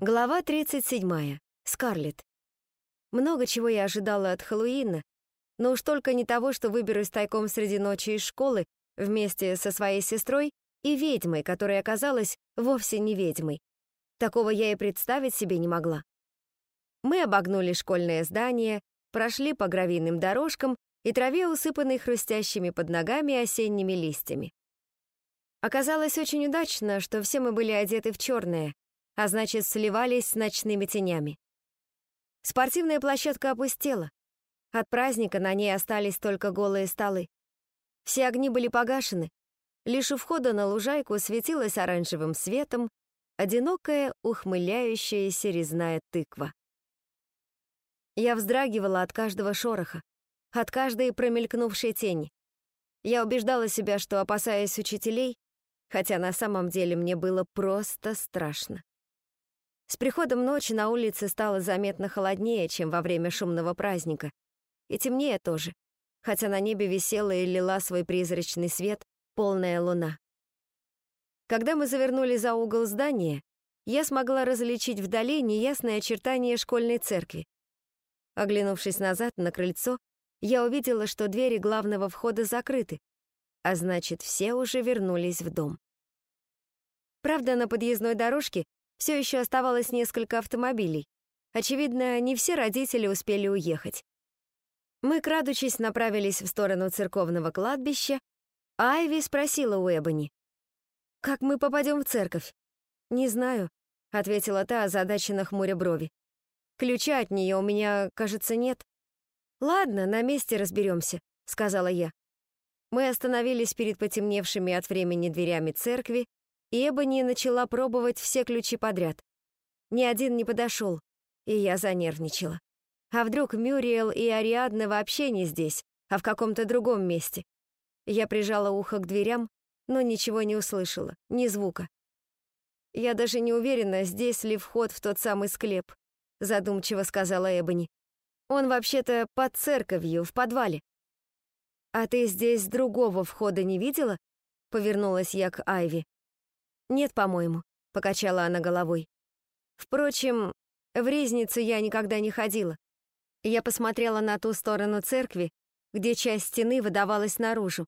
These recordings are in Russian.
Глава 37. Скарлетт. Много чего я ожидала от Хэллоуина, но уж только не того, что выберусь тайком среди ночи из школы вместе со своей сестрой и ведьмой, которая оказалась вовсе не ведьмой. Такого я и представить себе не могла. Мы обогнули школьное здание, прошли по гравийным дорожкам и траве, усыпанной хрустящими под ногами осенними листьями. Оказалось очень удачно, что все мы были одеты в черное, а значит, сливались с ночными тенями. Спортивная площадка опустела. От праздника на ней остались только голые столы. Все огни были погашены. Лишь у входа на лужайку светилась оранжевым светом одинокая ухмыляющаяся резная тыква. Я вздрагивала от каждого шороха, от каждой промелькнувшей тени. Я убеждала себя, что опасаясь учителей, хотя на самом деле мне было просто страшно. С приходом ночи на улице стало заметно холоднее, чем во время шумного праздника. И темнее тоже, хотя на небе висела и лила свой призрачный свет полная луна. Когда мы завернули за угол здания, я смогла различить вдали неясные очертания школьной церкви. Оглянувшись назад на крыльцо, я увидела, что двери главного входа закрыты, а значит, все уже вернулись в дом. Правда, на подъездной дорожке все еще оставалось несколько автомобилей. Очевидно, не все родители успели уехать. Мы, крадучись, направились в сторону церковного кладбища, Айви спросила у Эбони. «Как мы попадем в церковь?» «Не знаю», — ответила та, озадаченно хмуря брови. «Ключа от нее у меня, кажется, нет». «Ладно, на месте разберемся», — сказала я. Мы остановились перед потемневшими от времени дверями церкви и Эбони начала пробовать все ключи подряд. Ни один не подошел, и я занервничала. А вдруг Мюриэл и Ариадна вообще не здесь, а в каком-то другом месте? Я прижала ухо к дверям, но ничего не услышала, ни звука. «Я даже не уверена, здесь ли вход в тот самый склеп», задумчиво сказала Эбони. «Он вообще-то под церковью, в подвале». «А ты здесь другого входа не видела?» Повернулась я к Айви. «Нет, по-моему», — покачала она головой. «Впрочем, в резницу я никогда не ходила. Я посмотрела на ту сторону церкви, где часть стены выдавалась наружу.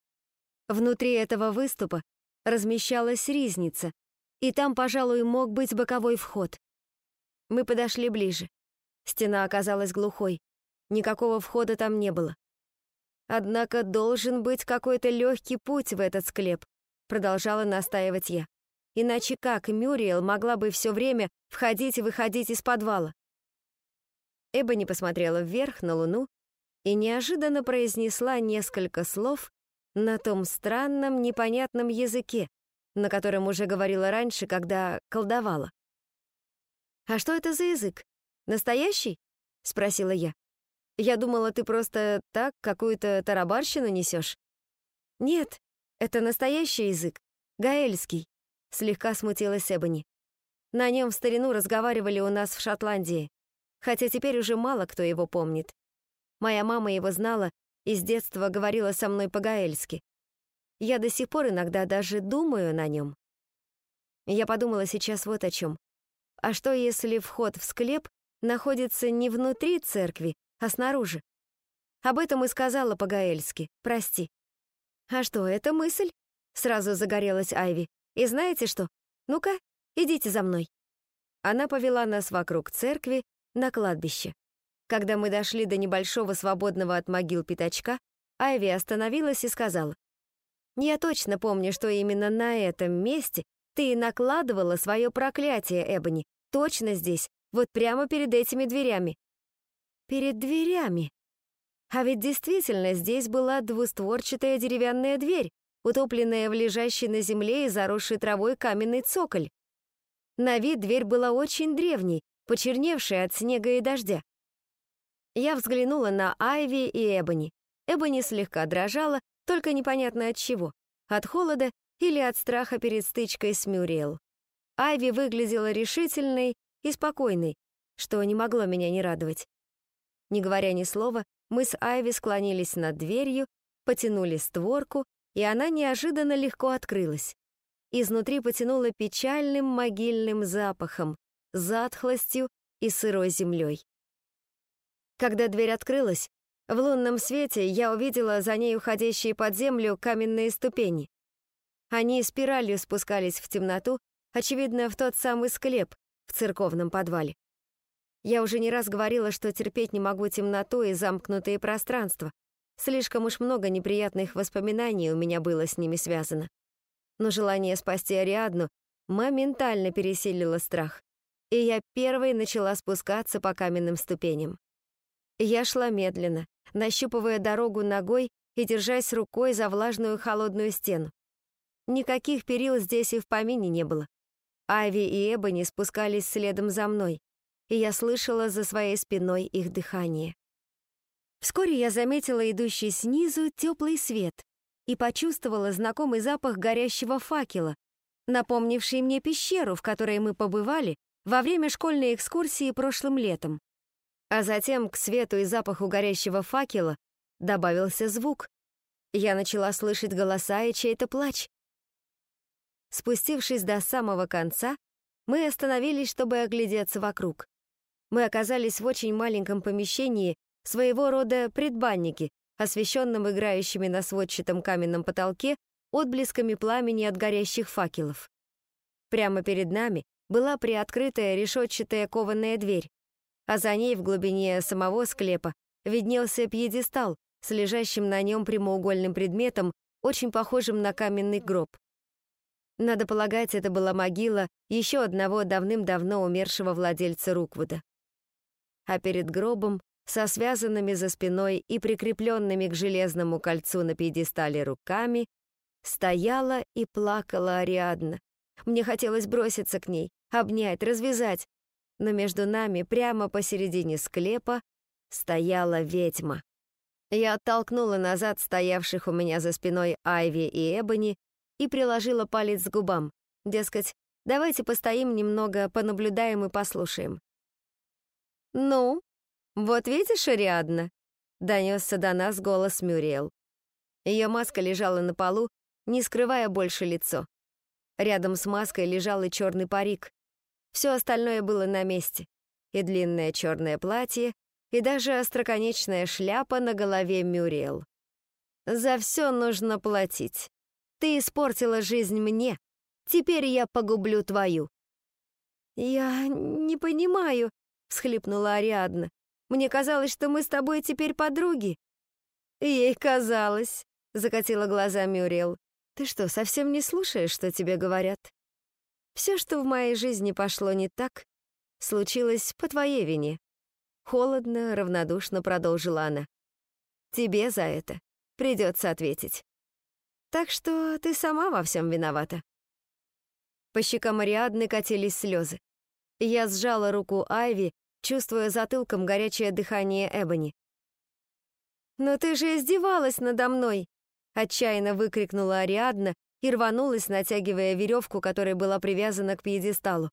Внутри этого выступа размещалась ризница, и там, пожалуй, мог быть боковой вход. Мы подошли ближе. Стена оказалась глухой. Никакого входа там не было. Однако должен быть какой-то легкий путь в этот склеп, продолжала настаивать я. Иначе как Мюриел могла бы все время входить и выходить из подвала? Эбони посмотрела вверх на луну и неожиданно произнесла несколько слов на том странном, непонятном языке, на котором уже говорила раньше, когда колдовала. «А что это за язык? Настоящий?» — спросила я. «Я думала, ты просто так какую-то тарабарщину несешь». «Нет, это настоящий язык, гаэльский слегка смутилась Эбони. На нем в старину разговаривали у нас в Шотландии, хотя теперь уже мало кто его помнит. Моя мама его знала и с детства говорила со мной по-гаэльски. Я до сих пор иногда даже думаю на нем. Я подумала сейчас вот о чем. А что, если вход в склеп находится не внутри церкви, а снаружи? Об этом и сказала по-гаэльски, прости. А что, это мысль? Сразу загорелась Айви. И знаете что? Ну-ка, идите за мной». Она повела нас вокруг церкви на кладбище. Когда мы дошли до небольшого свободного от могил пятачка, Айви остановилась и сказала, «Я точно помню, что именно на этом месте ты накладывала свое проклятие, Эбони. Точно здесь, вот прямо перед этими дверями». «Перед дверями?» А ведь действительно здесь была двустворчатая деревянная дверь, утопленная в лежащей на земле и заросшей травой каменный цоколь. На вид дверь была очень древней, почерневшая от снега и дождя. Я взглянула на Айви и Эбони. Эбони слегка дрожала, только непонятно от чего. От холода или от страха перед стычкой с Мюриэл. Айви выглядела решительной и спокойной, что не могло меня не радовать. Не говоря ни слова, мы с Айви склонились над дверью, потянули створку и она неожиданно легко открылась. Изнутри потянуло печальным могильным запахом, затхлостью и сырой землей. Когда дверь открылась, в лунном свете я увидела за ней уходящие под землю каменные ступени. Они спиралью спускались в темноту, очевидно, в тот самый склеп в церковном подвале. Я уже не раз говорила, что терпеть не могу темноту и замкнутые пространства. Слишком уж много неприятных воспоминаний у меня было с ними связано. Но желание спасти Ариадну моментально пересилило страх, и я первой начала спускаться по каменным ступеням. Я шла медленно, нащупывая дорогу ногой и держась рукой за влажную холодную стену. Никаких перил здесь и в помине не было. Ави и Эбони спускались следом за мной, и я слышала за своей спиной их дыхание. Вскоре я заметила идущий снизу теплый свет и почувствовала знакомый запах горящего факела, напомнивший мне пещеру, в которой мы побывали во время школьной экскурсии прошлым летом. А затем к свету и запаху горящего факела добавился звук. Я начала слышать голоса и чей-то плач. Спустившись до самого конца, мы остановились, чтобы оглядеться вокруг. Мы оказались в очень маленьком помещении, своего рода предбанники, освещенном играющими на сводчатом каменном потолке отблесками пламени от горящих факелов. Прямо перед нами была приоткрытая решетчатая кованая дверь, а за ней в глубине самого склепа виднелся пьедестал с лежащим на нем прямоугольным предметом, очень похожим на каменный гроб. Надо полагать, это была могила еще одного давным-давно умершего владельца Руквуда. А перед гробом, со связанными за спиной и прикрепленными к железному кольцу на пьедестале руками, стояла и плакала Ариадна. Мне хотелось броситься к ней, обнять, развязать, но между нами, прямо посередине склепа, стояла ведьма. Я оттолкнула назад стоявших у меня за спиной Айви и Эбони и приложила палец к губам. Дескать, давайте постоим немного, понаблюдаем и послушаем. «Ну, вот видишь, Ариадна?» — донесся до нас голос Мюриэл. Ее маска лежала на полу, не скрывая больше лицо. Рядом с маской лежал и черный парик, все остальное было на месте. И длинное черное платье, и даже остроконечная шляпа на голове Мюриэл. «За все нужно платить. Ты испортила жизнь мне. Теперь я погублю твою». «Я не понимаю», — всхлипнула Ариадна. «Мне казалось, что мы с тобой теперь подруги». «Ей казалось», — закатила глаза Мюриэл. «Ты что, совсем не слушаешь, что тебе говорят?» Все, что в моей жизни пошло не так, случилось по твоей вине. Холодно, равнодушно продолжила она. Тебе за это придется ответить. Так что ты сама во всем виновата. По щекам Ариадны катились слезы. Я сжала руку Айви, чувствуя затылком горячее дыхание Эбони. «Но ты же издевалась надо мной!» — отчаянно выкрикнула Ариадна, и рванулась, натягивая веревку, которая была привязана к пьедесталу.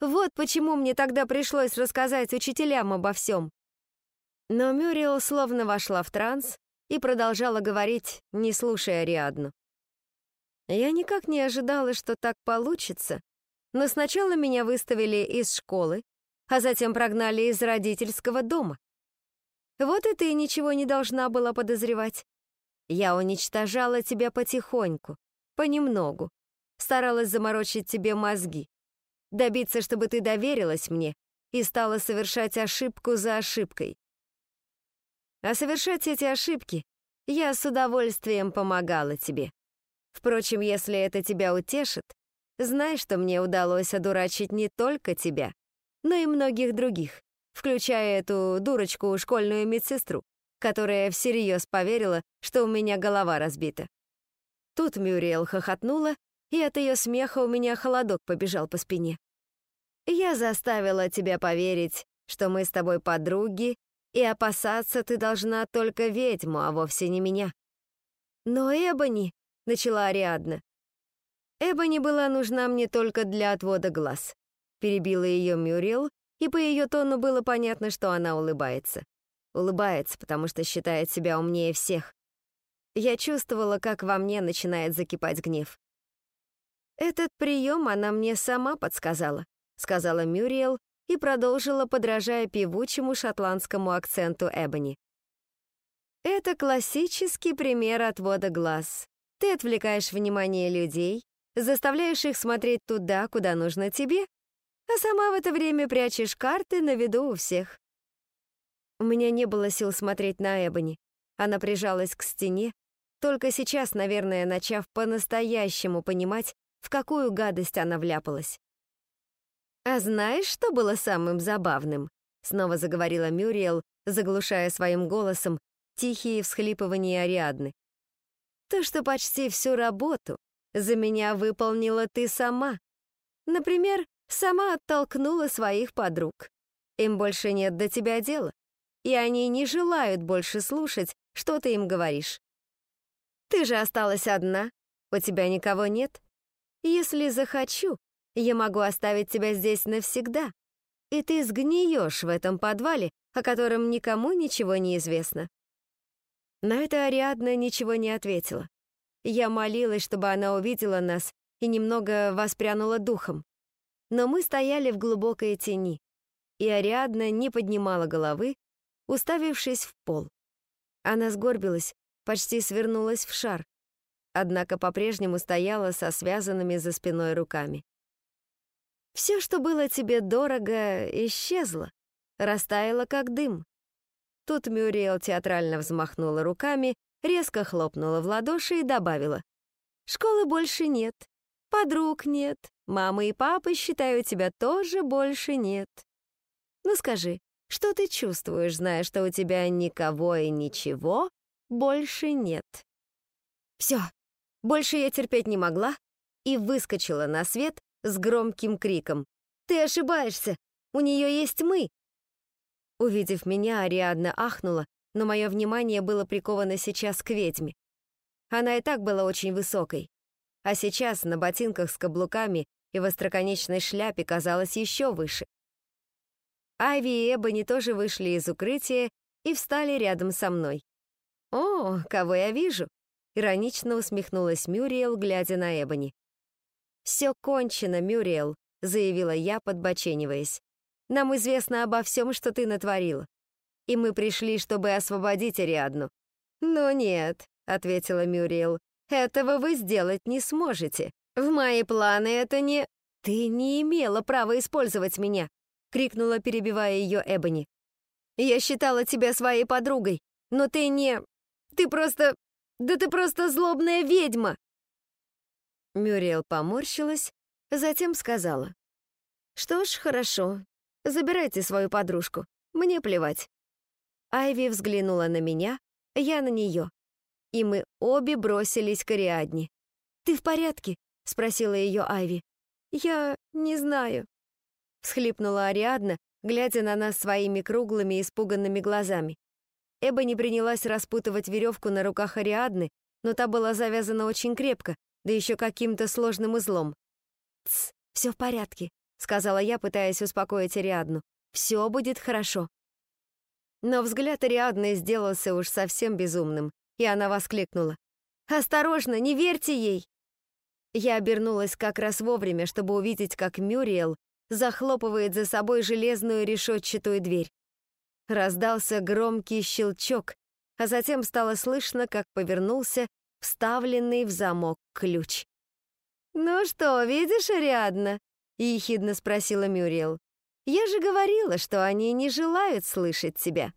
Вот почему мне тогда пришлось рассказать учителям обо всем. Но Мюрриел словно вошла в транс и продолжала говорить, не слушая Ариадну. Я никак не ожидала, что так получится, но сначала меня выставили из школы, а затем прогнали из родительского дома. Вот и ты ничего не должна была подозревать. Я уничтожала тебя потихоньку, Понемногу. Старалась заморочить тебе мозги. Добиться, чтобы ты доверилась мне и стала совершать ошибку за ошибкой. А совершать эти ошибки я с удовольствием помогала тебе. Впрочем, если это тебя утешит, знай, что мне удалось одурачить не только тебя, но и многих других, включая эту дурочку школьную медсестру, которая всерьез поверила, что у меня голова разбита. Тут Мюриэл хохотнула, и от ее смеха у меня холодок побежал по спине. «Я заставила тебя поверить, что мы с тобой подруги, и опасаться ты должна только ведьму, а вовсе не меня». «Но Эбони», — начала Ариадна. «Эбони была нужна мне только для отвода глаз», — перебила ее Мюрриел, и по ее тону было понятно, что она улыбается. Улыбается, потому что считает себя умнее всех. Я чувствовала, как во мне начинает закипать гнев. Этот прием она мне сама подсказала. — сказала Мюриел и продолжила, подражая певучему шотландскому акценту Эбони. «Это классический пример отвода глаз. Ты отвлекаешь внимание людей, заставляешь их смотреть туда, куда нужно тебе, а сама в это время прячешь карты на виду у всех». У меня не было сил смотреть на Эбони. Она прижалась к стене, только сейчас, наверное, начав по-настоящему понимать, в какую гадость она вляпалась. «А знаешь, что было самым забавным?» Снова заговорила Мюриел, заглушая своим голосом тихие всхлипывания Ариадны. «То, что почти всю работу за меня выполнила ты сама. Например, сама оттолкнула своих подруг. Им больше нет до тебя дела, и они не желают больше слушать, что ты им говоришь. Ты же осталась одна, у тебя никого нет. Если захочу, я могу оставить тебя здесь навсегда, и ты сгниешь в этом подвале, о котором никому ничего не известно». На это Ариадна ничего не ответила. Я молилась, чтобы она увидела нас и немного воспрянула духом. Но мы стояли в глубокой тени, и Ариадна не поднимала головы, уставившись в пол. Она сгорбилась, почти свернулась в шар, однако по-прежнему стояла со связанными за спиной руками. Все, что было тебе дорого, исчезло, растаяло как дым. Тут Мюриел театрально взмахнула руками, резко хлопнула в ладоши и добавила. «Школы больше нет, подруг нет, мамы и папы, считаю, тебя тоже больше нет. Ну скажи, что ты чувствуешь, зная, что у тебя никого и ничего больше нет?» Все, больше я терпеть не могла и выскочила на свет, с громким криком. «Ты ошибаешься! У нее есть мы!» Увидев меня, Ариадна ахнула, но мое внимание было приковано сейчас к ведьме. Она и так была очень высокой, а сейчас на ботинках с каблуками и в остроконечной шляпе казалась еще выше. Айви и Эбони тоже вышли из укрытия и встали рядом со мной. «О, кого я вижу!» — иронично усмехнулась Мюриел, глядя на Эбони. «Все кончено, Мюриел», — заявила я, подбочениваясь. «Нам известно обо всем, что ты натворила. И мы пришли, чтобы освободить Ариадну». «Но нет», — ответила Мюриел, — «этого вы сделать не сможете. В мои планы это не...» «Ты не имела права использовать меня», — крикнула, перебивая ее Эбони. «Я считала тебя своей подругой, но ты не... Ты просто... Да ты просто злобная ведьма!» Мюриел поморщилась, затем сказала. «Что ж, хорошо. Забирайте свою подружку. Мне плевать». Айви взглянула на меня, я на нее. И мы обе бросились к Ариадне. «Ты в порядке?» — спросила ее Айви. «Я не знаю», — всхлипнула Ариадна, глядя на нас своими круглыми испуганными глазами. Эба не принялась распутывать веревку на руках Ариадны, но та была завязана очень крепко, да еще каким-то сложным узлом. «Тсс, все в порядке», — сказала я, пытаясь успокоить Ариадну. «Все будет хорошо». Но взгляд Ариадны сделался уж совсем безумным, и она воскликнула. «Осторожно, не верьте ей!» Я обернулась как раз вовремя, чтобы увидеть, как Мюриел захлопывает за собой железную решетчатую дверь. Раздался громкий щелчок, а затем стало слышно, как повернулся вставленный в замок ключ. «Ну что, видишь, Ариадна?» — ехидно спросила Мюриел. «Я же говорила, что они не желают слышать тебя».